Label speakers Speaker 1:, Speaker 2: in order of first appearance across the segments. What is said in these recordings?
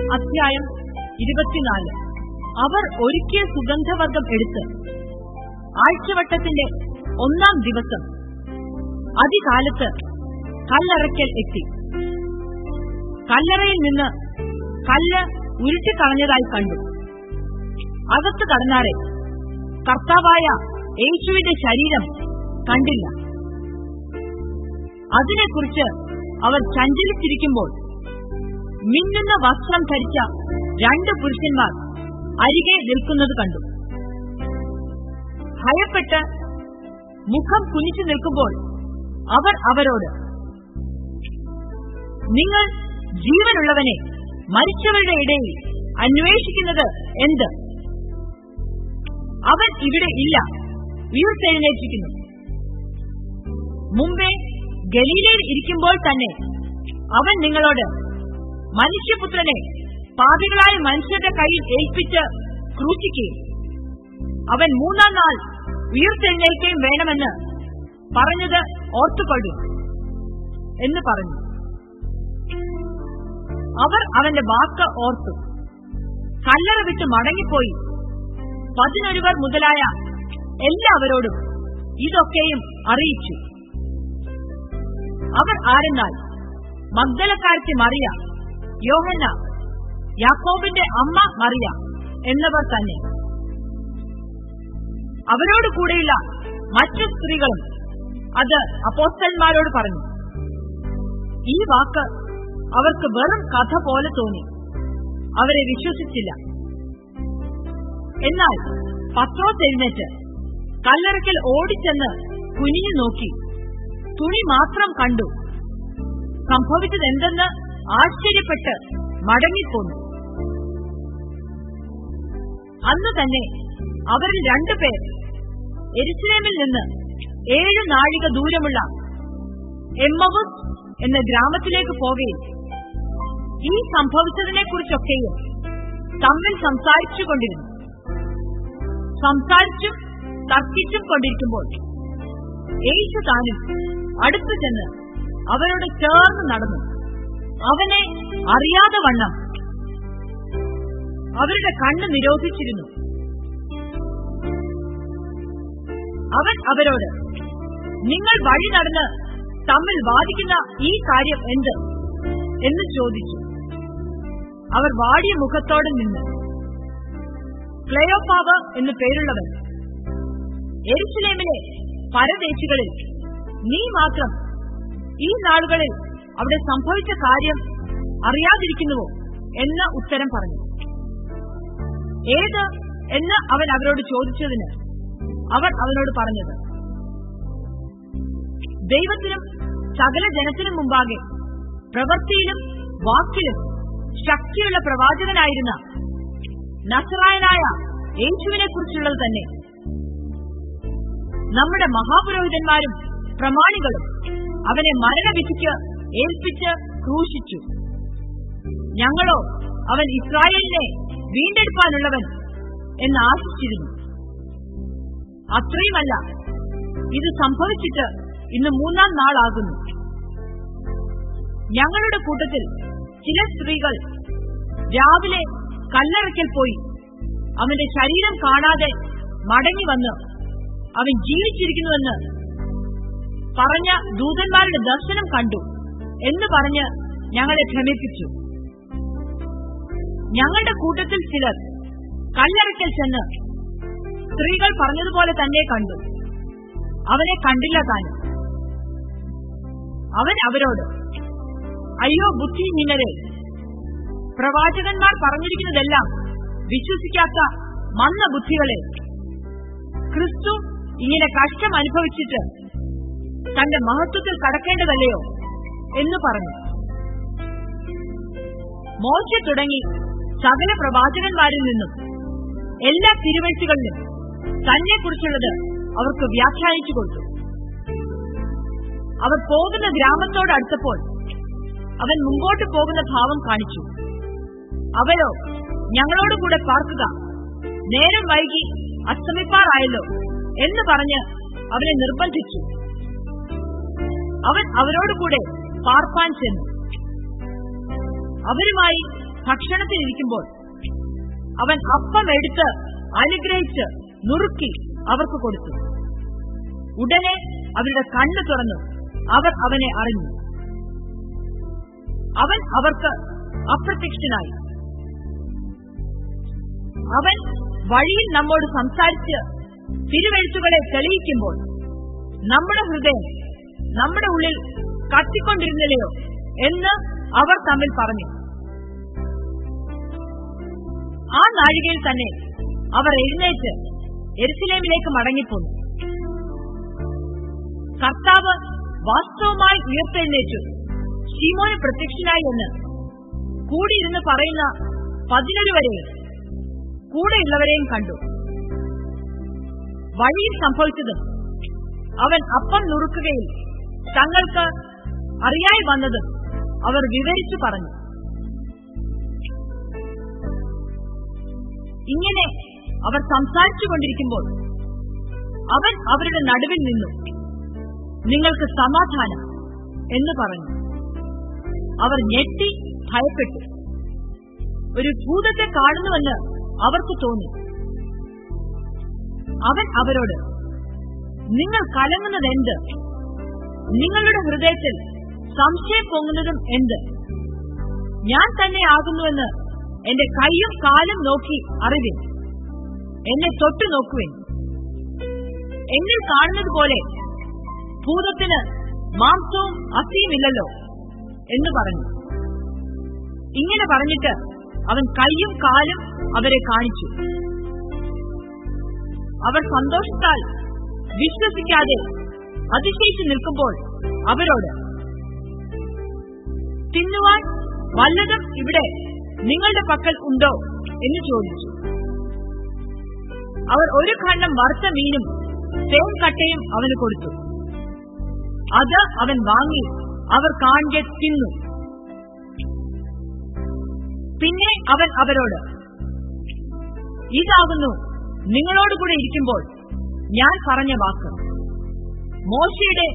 Speaker 1: അധ്യായം ഇരുപത്തിനാല്. അവർ ഒരുക്കിയ സുഗന്ധവർഗം എടുത്ത് ആഴ്ചവട്ടത്തിന്റെ ഒന്നാം ദിവസം അതികാലത്ത് കല്ലറയ്ക്കൽ എത്തി. കല്ലറയിൽ നിന്ന് കല്ല് ഉരുട്ടിക്കളഞ്ഞതായി കണ്ടു. അകത്ത് കടന്നാറെ കർത്താവായ യേശുവിന്റെ ശരീരം കണ്ടില്ല. അതിനെക്കുറിച്ച് അവർ ചഞ്ചലിച്ചിരിക്കുമ്പോൾ മിന്നുന്ന വസ്ത്രം ധരിച്ച രണ്ട് പുരുഷന്മാർ അരികെ നിൽക്കുന്നത് കണ്ടു. ഭയപ്പെട്ട് മുഖം കുനിച്ചു നിൽക്കുമ്പോൾ അവർ അവരോട് നിങ്ങൾ ജീവനുള്ളവനെ മരിച്ചവരുടെ ഇടയിൽ അന്വേഷിക്കുന്നത് എന്ത്? അവൻ ഇവിടെ ഇല്ല ഉയർത്തെഴുന്നേറ്റിരിക്കുന്നു മുമ്പേ ഗലീലയിൽ ഇരിക്കുമ്പോൾ തന്നെ അവൻ നിങ്ങളോട് മനുഷ്യപുത്രനെ പാപികളായ മനുഷ്യരുടെ കയ്യിൽ ഏൽപ്പിച്ച് ക്രൂശിക്കുകയും അവൻ മൂന്നാം നാൾ ഉയർത്തെഴുന്നേൽക്കുകയും വേണമെന്ന് പറഞ്ഞത് ഓർത്തുകൊള്ളു എന്ന് പറഞ്ഞു. അവർ അവന്റെ വാക്ക് ഓർത്തു. കല്ലറ വിട്ട് മടങ്ങിപ്പോയി. പതിനൊരുവർ മുതലായ എല്ലാവരോടും ഇതൊക്കെയും അറിയിച്ചു. അവർ ആരെന്നാൽ മഗ്ദലക്കാരത്തെ മറിയ യോഹന്ന യാക്കോബിന്റെ അമ്മ മറിയ എന്നവർ തന്നെ. അവരോട് കൂടെയുള്ള മറ്റു സ്ത്രീകളും അത് അപ്പോസ്റ്റന്മാരോട് പറഞ്ഞു ഈ വാക്ക് അവർക്ക് വെറും കഥ പോലെ തോന്നി. അവരെ വിശ്വസിച്ചില്ല. എന്നാൽ പത്രോസ് എഴുന്നേറ്റ് കല്ലറയ്ക്കൽ ഓടിച്ചെന്ന് കുനിഞ്ഞു നോക്കി. തുണി മാത്രം കണ്ടു. സംഭവിച്ചതെന്തെന്ന് ആശ്ചര്യപ്പെട്ട് മടങ്ങിപ്പോന്നു. അന്ന് തന്നെ അവരിൽ രണ്ടുപേർ എരുസലേമിൽ നിന്ന് ഏഴ് നാഴിക ദൂരമുള്ള എമ്മവുസ് എന്ന ഗ്രാമത്തിലേക്ക് പോവുകയും ഈ സംഭവിച്ചതിനെക്കുറിച്ചൊക്കെയും തമ്മിൽ സംസാരിച്ചുകൊണ്ടിരുന്നു. സംസാരിച്ചും തർക്കിച്ചും കൊണ്ടിരിക്കുമ്പോൾ യേശു താനും അടുത്തു ചെന്ന് അവരോട് ചേർന്ന് നടന്നു. അവനെ അറിയാതെ വണ്ണം. അവരുടെ കണ്ണ് നിരോധിച്ചിരുന്നു. അവൻ അവരോട് നിങ്ങൾ വഴി നടന്ന് തമ്മിൽ വാദിക്കുന്ന ഈ കാര്യം എന്ത്? എന്ന് ചോദിച്ചു. അവർ വാടിയ മുഖത്തോടെ നിന്ന് ക്ലയോപാവ് എന്ന് പേരുള്ളവൻ എരുസലേമിലെ പരദേശികളിൽ നീ മാത്രം ഈ നാളുകളിൽ അവിടെ സംഭവിച്ച കാര്യം അറിയാതിരിക്കുന്നുവോ എന്ന് ഉത്തരം പറഞ്ഞു. ഏത് എന്ന് അവൻ അവരോട് ചോദിച്ചതിന് അവൻ അവനോട് പറഞ്ഞത് ദൈവത്തിനും സകല ജനത്തിനും മുമ്പാകെ പ്രവൃത്തിയിലും വാക്കിലും ശക്തിയുള്ള പ്രവാചകനായിരുന്ന നസറായനായ യേശുവിനെ കുറിച്ചുള്ളത് തന്നെ. നമ്മുടെ മഹാപുരോഹിതന്മാരും പ്രമാണികളും അവനെ മരണവിധിക്ക് ഏൽപ്പിച്ച് ക്രൂശിച്ചു ഞങ്ങളോ അവൻ ഇസ്രായേലിനെ വീണ്ടെടുപ്പാനുള്ളവൻ എന്ന് ആശിച്ചിരുന്നു. അത്രയുമല്ല ഇത് സംഭവിച്ചിട്ട് ഇന്ന് മൂന്നാം നാളാകുന്നു. ഞങ്ങളുടെ കൂട്ടത്തിൽ ചില സ്ത്രീകൾ രാവിലെ കല്ലറയ്ക്കൽ പോയി അവന്റെ ശരീരം കാണാതെ മടങ്ങി വന്ന് അവൻ ജീവിച്ചിരിക്കുന്നുവെന്ന് പറഞ്ഞ ദൂതന്മാരുടെ ദർശനം കണ്ടു. എന്ന് പറഞ്ഞ് ഞങ്ങളെ ഭ്രമിപ്പിച്ചു. ഞങ്ങളുടെ കൂട്ടത്തിൽ ചിലർ കല്ലറയ്ക്കൽ ചെന്ന് സ്ത്രീകൾ പറഞ്ഞതുപോലെ തന്നെ കണ്ടു. അവനെ കണ്ടില്ല താനും. അവൻ അവരോട് അയ്യോ ബുദ്ധി നിങ്ങളെ പ്രവാചകന്മാർ പറഞ്ഞിരിക്കുന്നതെല്ലാം വിശ്വസിക്കാത്ത മന്ന ബുദ്ധികളെ. ക്രിസ്തു ഇങ്ങനെ കഷ്ടം അനുഭവിച്ചിട്ട് തന്റെ മഹത്വത്തിൽ കടക്കേണ്ടതല്ലയോ? എന്ന് പറഞ്ഞു. മോശ തുടങ്ങി. സകല പ്രവാചകന്മാരിൽ നിന്നും എല്ലാ തിരുവഴുത്തുകളിലും തന്നെക്കുറിച്ചുള്ളത് അവർക്ക് വ്യാഖ്യാനിച്ചു കൊടുത്തു. അവർ പോകുന്ന ഗ്രാമത്തോട് അടുത്തപ്പോൾ അവൻ മുമ്പോട്ട് പോകുന്ന ഭാവം കാണിച്ചു. അവരോ ഞങ്ങളോട് കൂടെ പാർക്കുക നേരം വൈകി അസ്തമിപ്പാറായല്ലോ എന്ന് പറഞ്ഞ് അവനെ നിർബന്ധിച്ചു. അവൻ അവരോടുകൂടെ പാർപ്പാൻ ചെന്നു. അവരുമായി ഭക്ഷണത്തിനിരിക്കുമ്പോൾ അവൻ അപ്പം എടുത്ത് അനുഗ്രഹിച്ച് നുറുക്കി അവർക്ക് കൊടുത്തു. ഉടനെ അവരുടെ കണ്ണു തുറന്നു. അവർ അവനെ അറിഞ്ഞു. അവൻ അവർക്ക് അപ്രത്യക്ഷനായി. അവൻ വഴിയിൽ നമ്മോട് സംസാരിച്ച് തിരുവെഴുത്തുകളെ തെളിയിക്കുമ്പോൾ നമ്മുടെ ഹൃദയം നമ്മുടെ ഉള്ളിൽ കത്തിക്കൊണ്ടിരുന്നില്ലയോ എന്ന് അവർ തമ്മിൽ പറഞ്ഞു. ആ നാഴികയിൽ തന്നെ അവർ എഴുന്നേറ്റ് എരുസലേമിലേക്ക് മടങ്ങിപ്പോന്നു. കർത്താവ് വാസ്തവമായി ഉയർത്തെഴുന്നേറ്റു. ശീമോന് പ്രത്യക്ഷനായി എന്ന് കൂടിയിരുന്ന് പറയുന്ന പതിനൊരു വരെയും കൂടെയുള്ളവരെയും കണ്ടു. വഴിയിൽ സംഭവിച്ചതും അവൻ അപ്പം നുറുക്കുകയും തങ്ങൾക്ക് അറിയായി വന്നത് അവർ വിവരിച്ചു പറഞ്ഞു. ഇങ്ങനെ അവർ സംസാരിച്ചു കൊണ്ടിരിക്കുമ്പോൾ അവൻ അവരുടെ നടുവിൽ നിന്നു. നിങ്ങൾക്ക് സമാധാനം എന്ന് പറഞ്ഞു. അവർ ഞെട്ടി ഭയപ്പെട്ടു. ഒരു ഭൂതത്തെ കാണുന്നുവെന്ന് അവർക്ക് തോന്നി. അവൻ അവരോട് നിങ്ങൾ കലങ്ങുന്നത് എന്ത് നിങ്ങളുടെ ഹൃദയത്തിൽ സംശയം പൊങ്ങുന്നതും എന്ത്? ഞാൻ തന്നെ ആകുന്നുവെന്ന് എന്റെ കൈയും കാലും നോക്കി അറിവിൻ. എന്നെ തൊട്ടു നോക്കുവിൻ. എന്നിൽ കാണുന്നത് പോലെ ഭൂതത്തിന് മാംസവും അസ്ഥിയുമില്ലല്ലോ എന്ന് പറഞ്ഞു. ഇങ്ങനെ പറഞ്ഞിട്ട് അവൻ കൈയും കാലും അവരെ കാണിച്ചു. അവർ സന്തോഷത്താൽ വിശ്വസിക്കാതെ അതിശയിച്ചു നിൽക്കുമ്പോൾ അവരോട് തിന്നുവാൻ വല്ലതും ഇവിടെ നിങ്ങളുടെ പക്കൽ ഉണ്ടോ എന്ന് ചോദിച്ചു. അവർ ഒരു ഖണ്ഡം വറുത്ത മീനും തേൻ കട്ടയും അവന് കൊടുത്തു. അത് അവൻ വാങ്ങി അവർ കാണെ തിന്നു. പിന്നെ അവൻ അവരോട് ഇതാകുന്നു നിങ്ങളോടുകൂടെ ഇരിക്കുമ്പോൾ ഞാൻ പറഞ്ഞ വാക്ക്. മോശയുടെ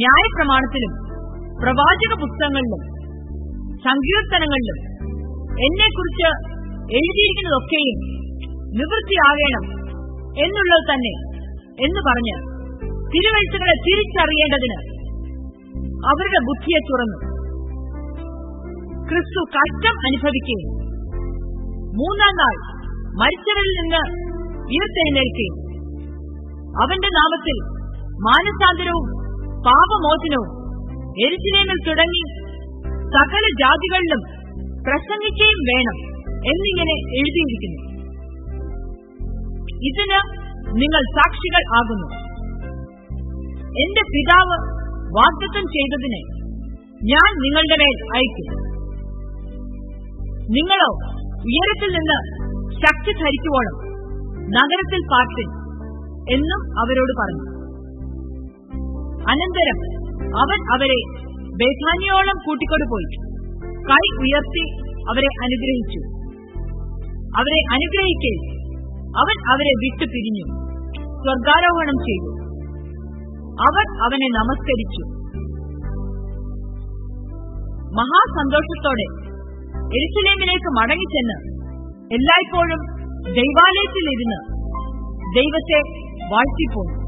Speaker 1: ന്യായപ്രമാണത്തിലും പ്രവാചക പുസ്തകങ്ങളിലും സങ്കീർത്തനങ്ങളിലും എന്നെ കുറിച്ച് എഴുതിയിരിക്കുന്നതൊക്കെയും നിവൃത്തിയാകണം എന്നുള്ളത് തന്നെ എന്ന് പറഞ്ഞ് തിരുവഴുത്തുകളെ തിരിച്ചറിയേണ്ടതിന് അവരുടെ ബുദ്ധിയെ തുറന്നു. ക്രിസ്തു കഷ്ടം അനുഭവിക്കുകയും മൂന്നാം നാൾ മരിച്ചവരിൽ നിന്ന് ഉയർത്തെഴുന്നേൽക്കുകയും അവന്റെ നാമത്തിൽ മാനസാന്തരവും പാപമോചനവും എരിശിലേമിൽ തുടങ്ങി സകല ജാതികളിലും പ്രസംഗിക്കുകയും വേണം എന്നിങ്ങനെ എഴുതിയിരിക്കുന്നു. ഇതിന് നിങ്ങൾ സാക്ഷികൾ ആകുന്നു. എന്റെ പിതാവ് വാഗ്ദത്തം ചെയ്തതിനെ ഞാൻ നിങ്ങളുടെ മേൽ അയക്കും. നിങ്ങളോ ഉയരത്തിൽ നിന്ന് ശക്തി ധരിക്കുവോളം നഗരത്തിൽ പാർട്ടി എന്നും അവരോട് പറഞ്ഞു. അനന്തരം അവൻ അവരെ ബേധാനിയോളം കൂട്ടിക്കൊണ്ടുപോയി കൈ ഉയർത്തി അവരെ അനുഗ്രഹിച്ചു. അവരെ അനുഗ്രഹിക്കെ. അവൻ അവരെ വിട്ടു പിരിഞ്ഞു. സ്വർഗാരോഹണം ചെയ്തു. അവർ അവനെ നമസ്കരിച്ചു. മഹാസന്തോഷത്തോടെ എരിസലേമിലേക്ക് മടങ്ങിച്ചെന്ന് എല്ലായ്പ്പോഴും ദൈവാലയത്തിലിരുന്ന് ദൈവത്തെ വാഴ്ത്തിപ്പോന്നു.